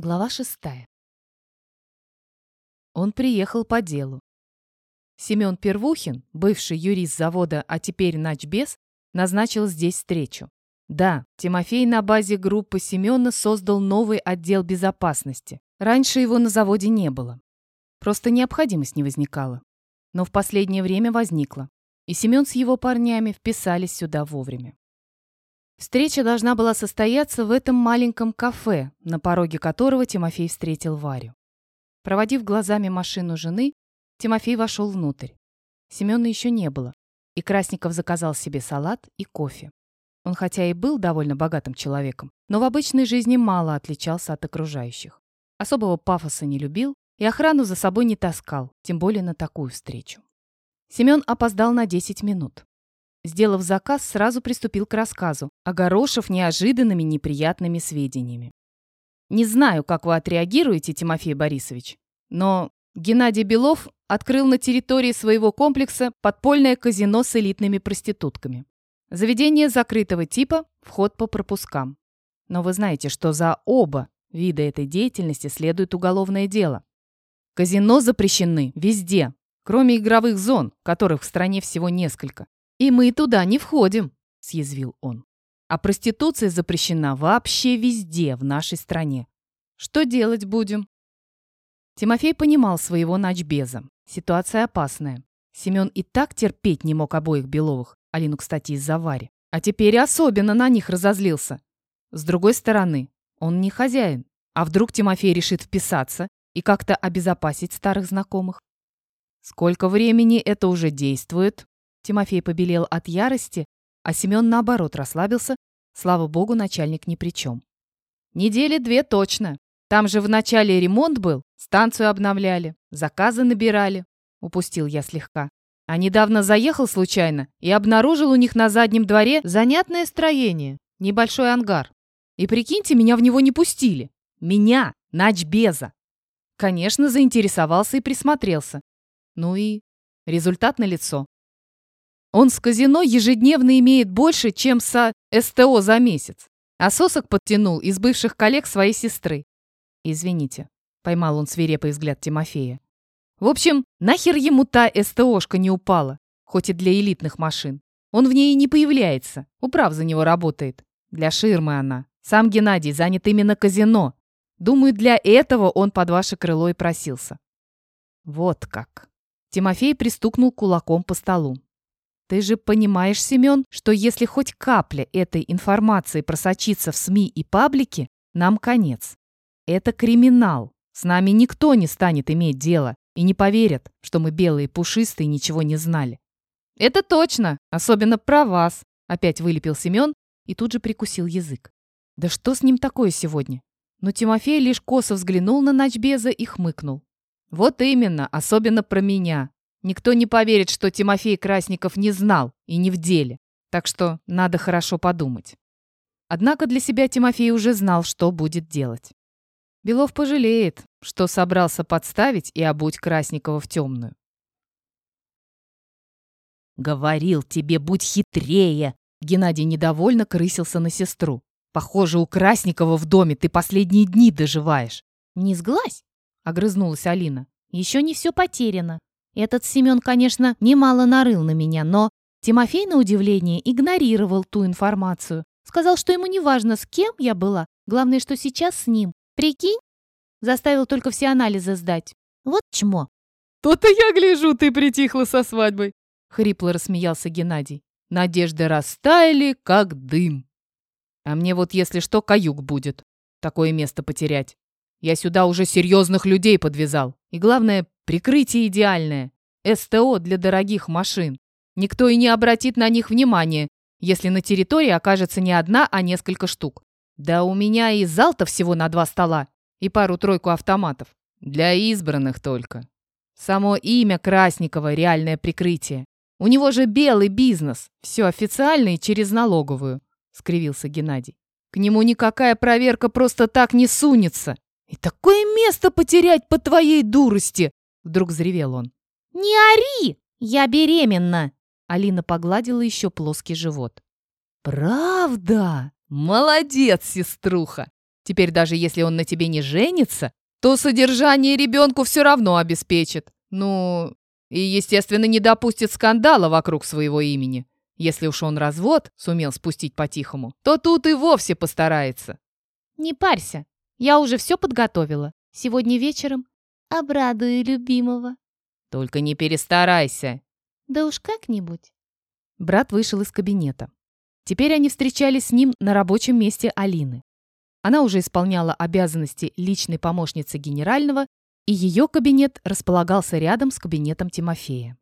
Глава шестая. Он приехал по делу. Семен Первухин, бывший юрист завода, а теперь начбес, назначил здесь встречу. Да, Тимофей на базе группы Семена создал новый отдел безопасности. Раньше его на заводе не было. Просто необходимость не возникала. Но в последнее время возникла. И Семен с его парнями вписались сюда вовремя. Встреча должна была состояться в этом маленьком кафе, на пороге которого Тимофей встретил Варю. Проводив глазами машину жены, Тимофей вошел внутрь. Семена еще не было, и Красников заказал себе салат и кофе. Он хотя и был довольно богатым человеком, но в обычной жизни мало отличался от окружающих. Особого пафоса не любил и охрану за собой не таскал, тем более на такую встречу. Семен опоздал на 10 минут. Сделав заказ, сразу приступил к рассказу, огорошив неожиданными неприятными сведениями. Не знаю, как вы отреагируете, Тимофей Борисович, но Геннадий Белов открыл на территории своего комплекса подпольное казино с элитными проститутками. Заведение закрытого типа, вход по пропускам. Но вы знаете, что за оба вида этой деятельности следует уголовное дело. Казино запрещены везде, кроме игровых зон, которых в стране всего несколько. «И мы туда не входим», — съязвил он. «А проституция запрещена вообще везде в нашей стране. Что делать будем?» Тимофей понимал своего ночбеза. Ситуация опасная. Семен и так терпеть не мог обоих Беловых, Алину, кстати, из-за Вари. А теперь особенно на них разозлился. С другой стороны, он не хозяин. А вдруг Тимофей решит вписаться и как-то обезопасить старых знакомых? Сколько времени это уже действует? Тимофей побелел от ярости, а Семен, наоборот, расслабился. Слава богу, начальник ни при чем. Недели две точно. Там же в начале ремонт был, станцию обновляли, заказы набирали. Упустил я слегка. А недавно заехал случайно и обнаружил у них на заднем дворе занятное строение, небольшой ангар. И прикиньте, меня в него не пустили. Меня, начбеза. Конечно, заинтересовался и присмотрелся. Ну и результат налицо. Он с казино ежедневно имеет больше, чем со СТО за месяц. А сосок подтянул из бывших коллег своей сестры. Извините, поймал он свирепый взгляд Тимофея. В общем, нахер ему та СТОшка не упала, хоть и для элитных машин. Он в ней не появляется, управ за него работает. Для ширмы она. Сам Геннадий занят именно казино. Думаю, для этого он под ваше крыло и просился. Вот как. Тимофей пристукнул кулаком по столу. Ты же понимаешь, Семен, что если хоть капля этой информации просочится в СМИ и паблики, нам конец. Это криминал. С нами никто не станет иметь дело и не поверят, что мы белые пушистые ничего не знали. Это точно, особенно про вас, опять вылепил Семен и тут же прикусил язык. Да что с ним такое сегодня? Но Тимофей лишь косо взглянул на ночбеза и хмыкнул. Вот именно, особенно про меня. Никто не поверит, что Тимофей Красников не знал и не в деле. Так что надо хорошо подумать. Однако для себя Тимофей уже знал, что будет делать. Белов пожалеет, что собрался подставить и обуть Красникова в темную. «Говорил тебе, будь хитрее!» Геннадий недовольно крысился на сестру. «Похоже, у Красникова в доме ты последние дни доживаешь». «Не сглазь!» — огрызнулась Алина. «Еще не все потеряно. Этот Семен, конечно, немало нарыл на меня, но Тимофей, на удивление, игнорировал ту информацию. Сказал, что ему не важно, с кем я была, главное, что сейчас с ним. Прикинь? Заставил только все анализы сдать. Вот чмо. «То-то я гляжу, ты притихла со свадьбой!» — хрипло рассмеялся Геннадий. «Надежды растаяли, как дым. А мне вот, если что, каюк будет. Такое место потерять. Я сюда уже серьезных людей подвязал. И главное, Прикрытие идеальное. СТО для дорогих машин. Никто и не обратит на них внимания, если на территории окажется не одна, а несколько штук. Да у меня и зал-то всего на два стола. И пару-тройку автоматов. Для избранных только. Само имя Красникова – реальное прикрытие. У него же белый бизнес. Все официально и через налоговую. Скривился Геннадий. К нему никакая проверка просто так не сунется. И такое место потерять по твоей дурости. Вдруг взревел он. «Не ори! Я беременна!» Алина погладила еще плоский живот. «Правда? Молодец, сеструха! Теперь даже если он на тебе не женится, то содержание ребенку все равно обеспечит. Ну, и, естественно, не допустит скандала вокруг своего имени. Если уж он развод сумел спустить по-тихому, то тут и вовсе постарается. Не парься, я уже все подготовила. Сегодня вечером обрадую любимого. Только не перестарайся. Да уж как-нибудь. Брат вышел из кабинета. Теперь они встречались с ним на рабочем месте Алины. Она уже исполняла обязанности личной помощницы генерального, и ее кабинет располагался рядом с кабинетом Тимофея.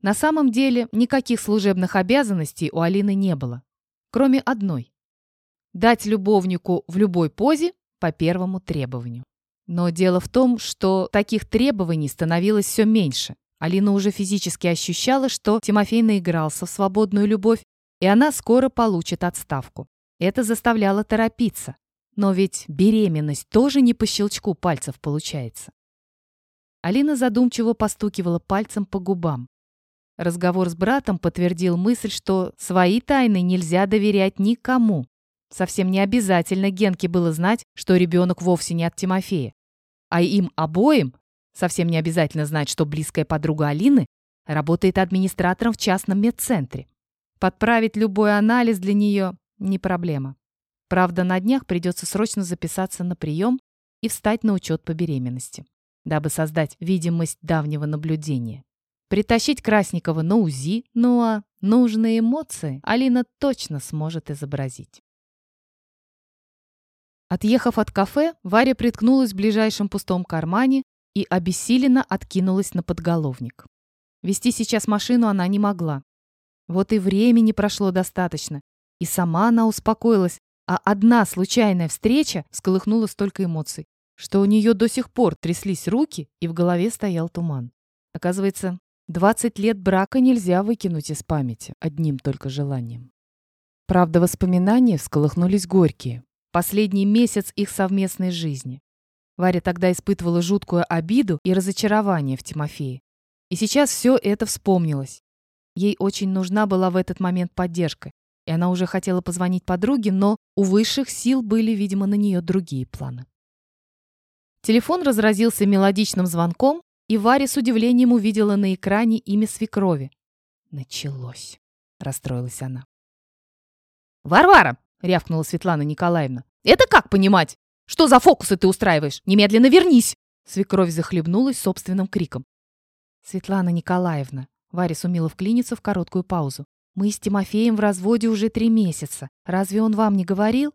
На самом деле никаких служебных обязанностей у Алины не было, кроме одной – дать любовнику в любой позе по первому требованию. Но дело в том, что таких требований становилось все меньше. Алина уже физически ощущала, что Тимофей наигрался в свободную любовь, и она скоро получит отставку. Это заставляло торопиться. Но ведь беременность тоже не по щелчку пальцев получается. Алина задумчиво постукивала пальцем по губам. Разговор с братом подтвердил мысль, что свои тайны нельзя доверять никому. Совсем не обязательно Генке было знать, что ребенок вовсе не от Тимофея. А им обоим совсем не обязательно знать, что близкая подруга Алины работает администратором в частном медцентре. Подправить любой анализ для нее не проблема. Правда, на днях придется срочно записаться на прием и встать на учет по беременности, дабы создать видимость давнего наблюдения. Притащить Красникова на УЗИ, ну а нужные эмоции Алина точно сможет изобразить. Отъехав от кафе, Варя приткнулась в ближайшем пустом кармане и обессиленно откинулась на подголовник. Вести сейчас машину она не могла. Вот и времени прошло достаточно, и сама она успокоилась, а одна случайная встреча всколыхнула столько эмоций, что у нее до сих пор тряслись руки и в голове стоял туман. Оказывается, 20 лет брака нельзя выкинуть из памяти одним только желанием. Правда, воспоминания всколыхнулись горькие. Последний месяц их совместной жизни. Варя тогда испытывала жуткую обиду и разочарование в Тимофее. И сейчас все это вспомнилось. Ей очень нужна была в этот момент поддержка, и она уже хотела позвонить подруге, но у высших сил были, видимо, на нее другие планы. Телефон разразился мелодичным звонком, и Варя с удивлением увидела на экране имя свекрови. «Началось», — расстроилась она. «Варвара!» — рявкнула Светлана Николаевна. «Это как понимать? Что за фокусы ты устраиваешь? Немедленно вернись!» Свекровь захлебнулась собственным криком. «Светлана Николаевна», — Варя сумела вклиниться в короткую паузу. Мы с Тимофеем в разводе уже три месяца. Разве он вам не говорил?»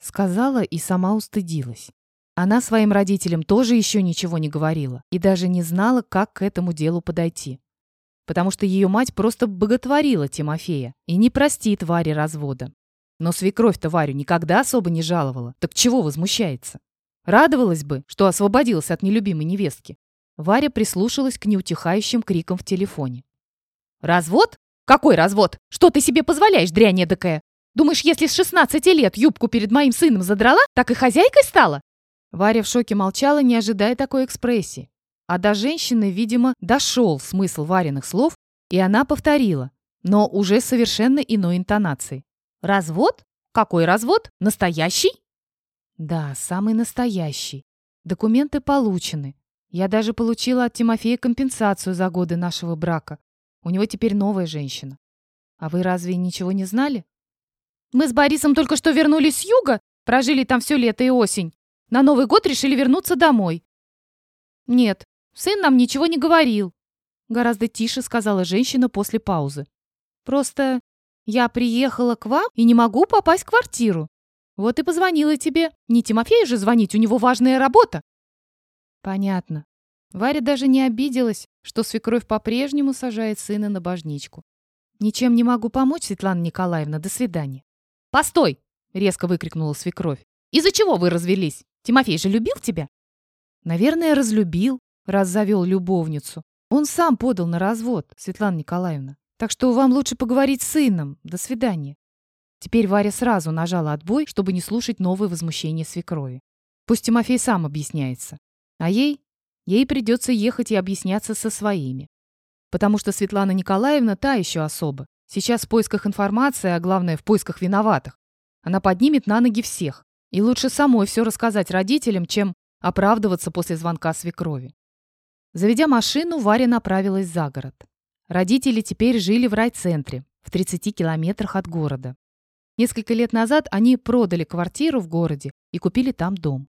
Сказала и сама устыдилась. Она своим родителям тоже еще ничего не говорила и даже не знала, как к этому делу подойти. Потому что ее мать просто боготворила Тимофея и не простит Варе развода. Но свекровь-то Варю никогда особо не жаловала. Так чего возмущается? Радовалась бы, что освободилась от нелюбимой невестки. Варя прислушалась к неутихающим крикам в телефоне. «Развод? «Какой развод? Что ты себе позволяешь, дрянь эдакая? Думаешь, если с 16 лет юбку перед моим сыном задрала, так и хозяйкой стала?» Варя в шоке молчала, не ожидая такой экспрессии. А до женщины, видимо, дошел смысл Вариных слов, и она повторила, но уже совершенно иной интонацией. «Развод? Какой развод? Настоящий?» «Да, самый настоящий. Документы получены. Я даже получила от Тимофея компенсацию за годы нашего брака. У него теперь новая женщина. А вы разве ничего не знали? Мы с Борисом только что вернулись с юга, прожили там все лето и осень. На Новый год решили вернуться домой. Нет, сын нам ничего не говорил. Гораздо тише сказала женщина после паузы. Просто я приехала к вам и не могу попасть в квартиру. Вот и позвонила тебе. Не Тимофею же звонить, у него важная работа. Понятно. Варя даже не обиделась, что свекровь по-прежнему сажает сына на божничку. «Ничем не могу помочь, Светлана Николаевна. До свидания». «Постой!» — резко выкрикнула свекровь. «Из-за чего вы развелись? Тимофей же любил тебя?» «Наверное, разлюбил, раз завел любовницу. Он сам подал на развод, Светлана Николаевна. Так что вам лучше поговорить с сыном. До свидания». Теперь Варя сразу нажала отбой, чтобы не слушать новые возмущения свекрови. Пусть Тимофей сам объясняется. А ей Ей придется ехать и объясняться со своими. Потому что Светлана Николаевна та еще особа. Сейчас в поисках информации, а главное, в поисках виноватых. Она поднимет на ноги всех. И лучше самой все рассказать родителям, чем оправдываться после звонка свекрови. Заведя машину, Варя направилась за город. Родители теперь жили в райцентре, в 30 километрах от города. Несколько лет назад они продали квартиру в городе и купили там дом.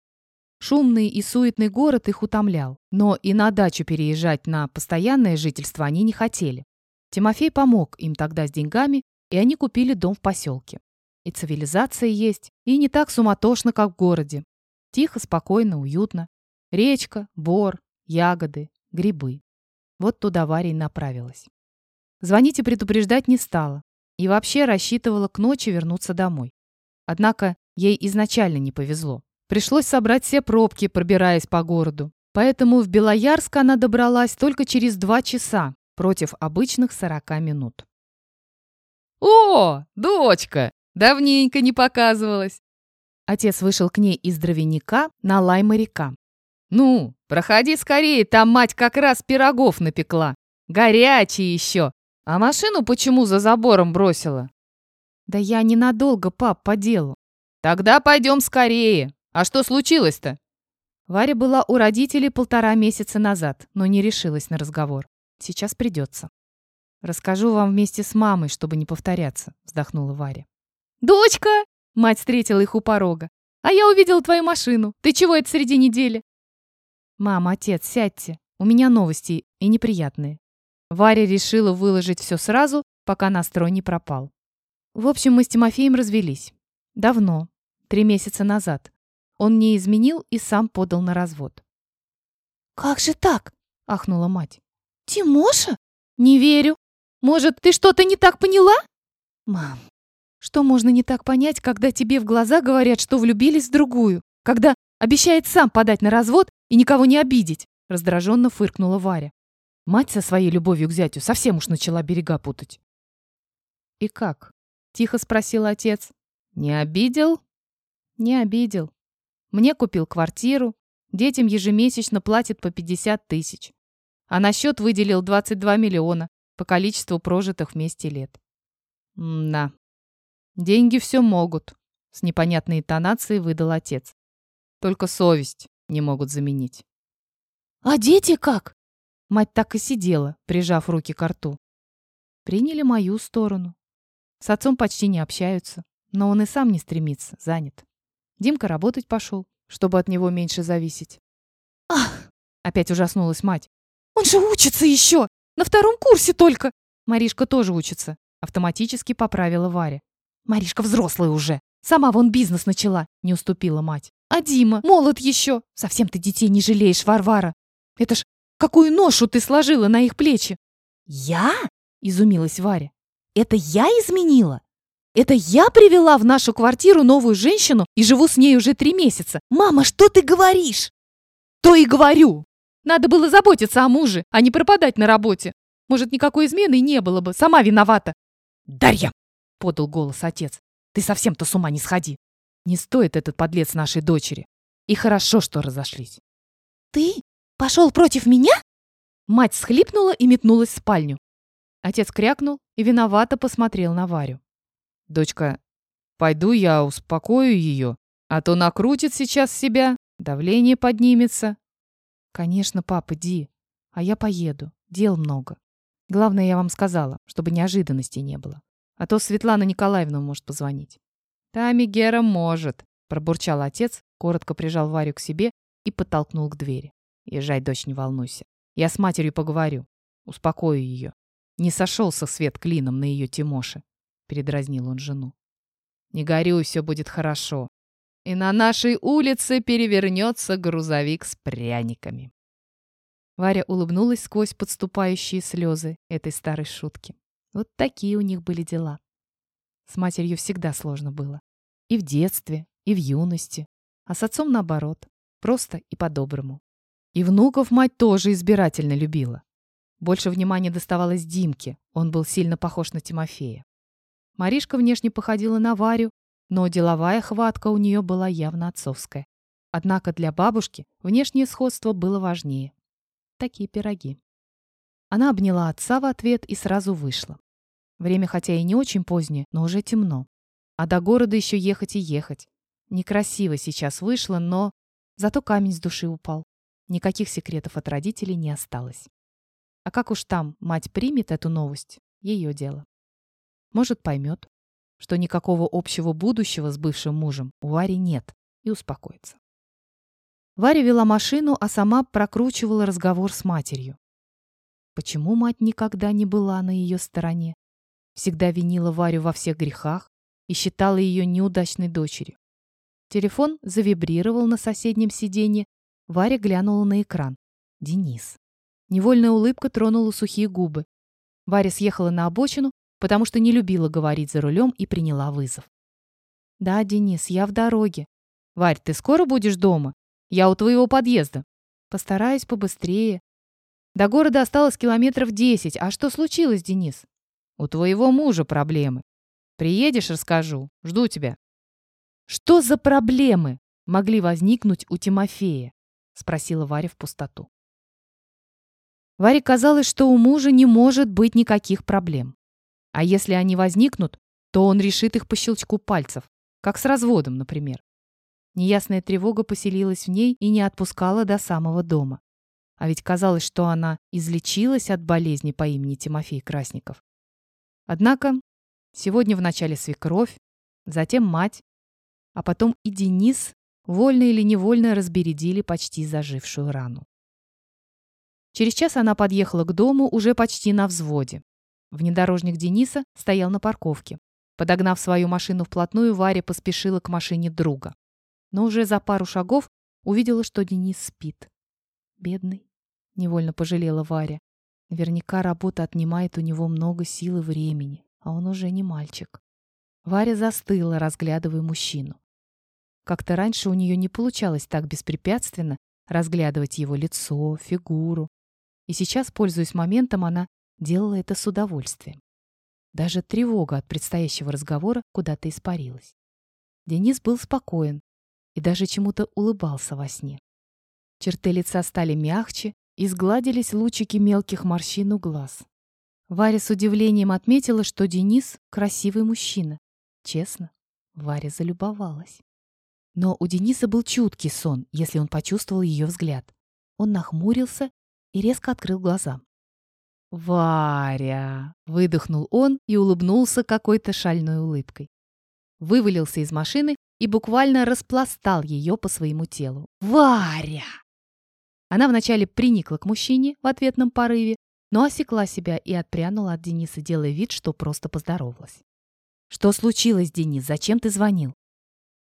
Шумный и суетный город их утомлял, но и на дачу переезжать на постоянное жительство они не хотели. Тимофей помог им тогда с деньгами, и они купили дом в поселке. И цивилизация есть, и не так суматошно, как в городе. Тихо, спокойно, уютно. Речка, бор, ягоды, грибы. Вот туда Варя и направилась. Звонить и предупреждать не стала. И вообще рассчитывала к ночи вернуться домой. Однако ей изначально не повезло. Пришлось собрать все пробки, пробираясь по городу. Поэтому в Белоярск она добралась только через два часа против обычных сорока минут. «О, дочка! Давненько не показывалась!» Отец вышел к ней из дровяника на лай моряка. «Ну, проходи скорее, там мать как раз пирогов напекла. Горячие еще. А машину почему за забором бросила?» «Да я ненадолго, пап, по делу». «Тогда пойдем скорее. А что случилось-то?» Варя была у родителей полтора месяца назад, но не решилась на разговор. Сейчас придется. «Расскажу вам вместе с мамой, чтобы не повторяться», — вздохнула Варя. «Дочка!» — мать встретила их у порога. «А я увидела твою машину. Ты чего это среди недели?» «Мама, отец, сядьте. У меня новости и неприятные». Варя решила выложить все сразу, пока настрой не пропал. В общем, мы с Тимофеем развелись. Давно. Три месяца назад. Он не изменил и сам подал на развод. «Как же так?» — ахнула мать. «Тимоша? Не верю. Может, ты что-то не так поняла?» «Мам, что можно не так понять, когда тебе в глаза говорят, что влюбились в другую? Когда обещает сам подать на развод и никого не обидеть?» Раздраженно фыркнула Варя. Мать со своей любовью к зятю совсем уж начала берега путать. «И как?» — тихо спросил отец. «Не обидел?» «Не обидел. Мне купил квартиру, детям ежемесячно платит по 50 тысяч. А на счет выделил 22 миллиона по количеству прожитых вместе лет. Да. Деньги все могут, с непонятной интонацией выдал отец. Только совесть не могут заменить. А дети как? Мать так и сидела, прижав руки к рту. Приняли мою сторону. С отцом почти не общаются, но он и сам не стремится, занят. Димка работать пошел, чтобы от него меньше зависеть. «Ах!» — опять ужаснулась мать. Он же учится еще! На втором курсе только!» Маришка тоже учится. Автоматически поправила Варя. «Маришка взрослая уже. Сама вон бизнес начала», — не уступила мать. «А Дима? Молод еще. Совсем ты детей не жалеешь, Варвара. Это ж какую ношу ты сложила на их плечи!» «Я?» — изумилась Варя. «Это я изменила? Это я привела в нашу квартиру новую женщину и живу с ней уже три месяца? Мама, что ты говоришь?» «То и говорю!» Надо было заботиться о муже, а не пропадать на работе. Может, никакой измены не было бы. Сама виновата. «Дарья!» — подал голос отец. «Ты совсем-то с ума не сходи. Не стоит этот подлец нашей дочери. И хорошо, что разошлись». «Ты пошел против меня?» Мать схлипнула и метнулась в спальню. Отец крякнул и виновато посмотрел на Варю. «Дочка, пойду я успокою ее, а то накрутит сейчас себя, давление поднимется, «Конечно, папа, иди. А я поеду. Дел много. Главное, я вам сказала, чтобы неожиданностей не было. А то Светлана Николаевна может позвонить». «Тами Гера может», — пробурчал отец, коротко прижал Варю к себе и подтолкнул к двери. «Езжай, дочь, не волнуйся. Я с матерью поговорю. Успокою ее. Не сошелся свет клином на ее Тимоше», — передразнил он жену. «Не горюй, все будет хорошо и на нашей улице перевернется грузовик с пряниками. Варя улыбнулась сквозь подступающие слезы этой старой шутки. Вот такие у них были дела. С матерью всегда сложно было. И в детстве, и в юности. А с отцом наоборот. Просто и по-доброму. И внуков мать тоже избирательно любила. Больше внимания доставалось Димке. Он был сильно похож на Тимофея. Маришка внешне походила на Варю, но деловая хватка у нее была явно отцовская. Однако для бабушки внешнее сходство было важнее. Такие пироги. Она обняла отца в ответ и сразу вышла. Время хотя и не очень позднее, но уже темно. А до города еще ехать и ехать. Некрасиво сейчас вышло, но зато камень с души упал. Никаких секретов от родителей не осталось. А как уж там мать примет эту новость, ее дело. Может, поймет, что никакого общего будущего с бывшим мужем у Вари нет, и успокоится. Варя вела машину, а сама прокручивала разговор с матерью. Почему мать никогда не была на ее стороне? Всегда винила Варю во всех грехах и считала ее неудачной дочерью. Телефон завибрировал на соседнем сиденье. Варя глянула на экран. Денис. Невольная улыбка тронула сухие губы. Варя съехала на обочину, потому что не любила говорить за рулем и приняла вызов. «Да, Денис, я в дороге». «Варь, ты скоро будешь дома? Я у твоего подъезда». «Постараюсь побыстрее». До города осталось километров десять. А что случилось, Денис? «У твоего мужа проблемы. Приедешь, расскажу. Жду тебя». «Что за проблемы могли возникнуть у Тимофея?» — спросила Варя в пустоту. Варе казалось, что у мужа не может быть никаких проблем. А если они возникнут, то он решит их по щелчку пальцев, как с разводом, например. Неясная тревога поселилась в ней и не отпускала до самого дома. А ведь казалось, что она излечилась от болезни по имени Тимофей Красников. Однако сегодня вначале свекровь, затем мать, а потом и Денис вольно или невольно разбередили почти зажившую рану. Через час она подъехала к дому уже почти на взводе. Внедорожник Дениса стоял на парковке. Подогнав свою машину вплотную, Варя поспешила к машине друга. Но уже за пару шагов увидела, что Денис спит. «Бедный», — невольно пожалела Варя. Наверняка работа отнимает у него много сил и времени, а он уже не мальчик. Варя застыла, разглядывая мужчину. Как-то раньше у нее не получалось так беспрепятственно разглядывать его лицо, фигуру. И сейчас, пользуясь моментом, она делала это с удовольствием. Даже тревога от предстоящего разговора куда-то испарилась. Денис был спокоен и даже чему-то улыбался во сне. Черты лица стали мягче и сгладились лучики мелких морщин у глаз. Варя с удивлением отметила, что Денис — красивый мужчина. Честно, Варя залюбовалась. Но у Дениса был чуткий сон, если он почувствовал ее взгляд. Он нахмурился и резко открыл глаза. «Варя!» — выдохнул он и улыбнулся какой-то шальной улыбкой. Вывалился из машины и буквально распластал ее по своему телу. «Варя!» Она вначале приникла к мужчине в ответном порыве, но осекла себя и отпрянула от Дениса, делая вид, что просто поздоровалась. «Что случилось, Денис? Зачем ты звонил?»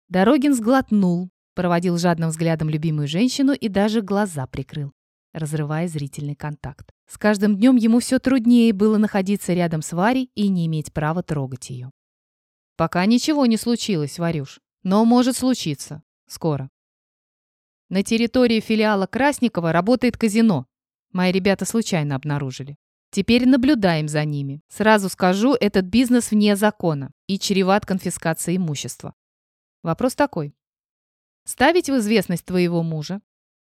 Дорогин сглотнул, проводил жадным взглядом любимую женщину и даже глаза прикрыл, разрывая зрительный контакт. С каждым днем ему все труднее было находиться рядом с Варей и не иметь права трогать ее. «Пока ничего не случилось, Варюш, но может случиться. Скоро». На территории филиала Красникова работает казино. Мои ребята случайно обнаружили. Теперь наблюдаем за ними. Сразу скажу, этот бизнес вне закона и чреват конфискацией имущества. Вопрос такой. Ставить в известность твоего мужа?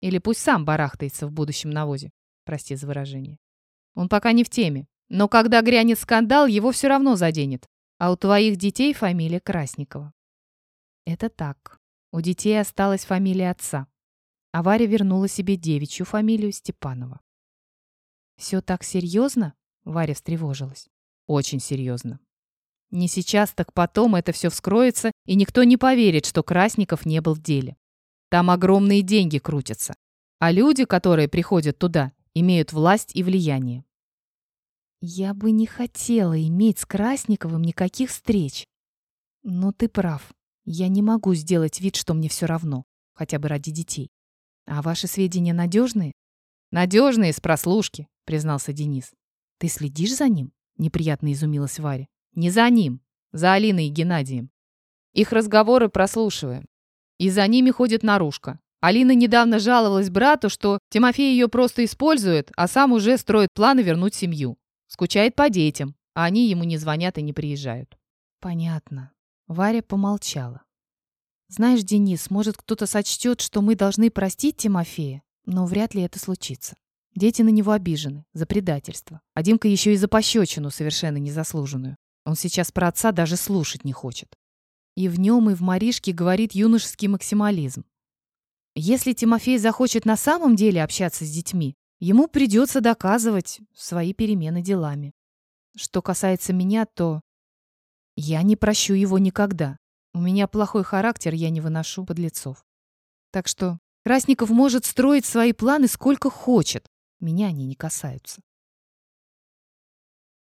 Или пусть сам барахтается в будущем навозе? Прости за выражение. Он пока не в теме. Но когда грянет скандал, его все равно заденет. А у твоих детей фамилия Красникова. Это так. У детей осталась фамилия отца. А Варя вернула себе девичью фамилию Степанова. «Все так серьезно?» Варя встревожилась. «Очень серьезно. Не сейчас, так потом это все вскроется, и никто не поверит, что Красников не был в деле. Там огромные деньги крутятся. А люди, которые приходят туда, имеют власть и влияние. Я бы не хотела иметь с Красниковым никаких встреч. Но ты прав. Я не могу сделать вид, что мне все равно, хотя бы ради детей. А ваши сведения надежные? Надежные, с прослушки, признался Денис. Ты следишь за ним? Неприятно изумилась Варя. Не за ним, за Алиной и Геннадием. Их разговоры прослушиваем. И за ними ходит наружка. Алина недавно жаловалась брату, что Тимофей ее просто использует, а сам уже строит планы вернуть семью. Скучает по детям, а они ему не звонят и не приезжают. Понятно. Варя помолчала. Знаешь, Денис, может, кто-то сочтет, что мы должны простить Тимофея, но вряд ли это случится. Дети на него обижены за предательство. А Димка еще и за пощечину, совершенно незаслуженную. Он сейчас про отца даже слушать не хочет. И в нем, и в Маришке говорит юношеский максимализм. Если Тимофей захочет на самом деле общаться с детьми, ему придется доказывать свои перемены делами. Что касается меня, то я не прощу его никогда. У меня плохой характер, я не выношу подлецов. Так что Красников может строить свои планы сколько хочет. Меня они не касаются.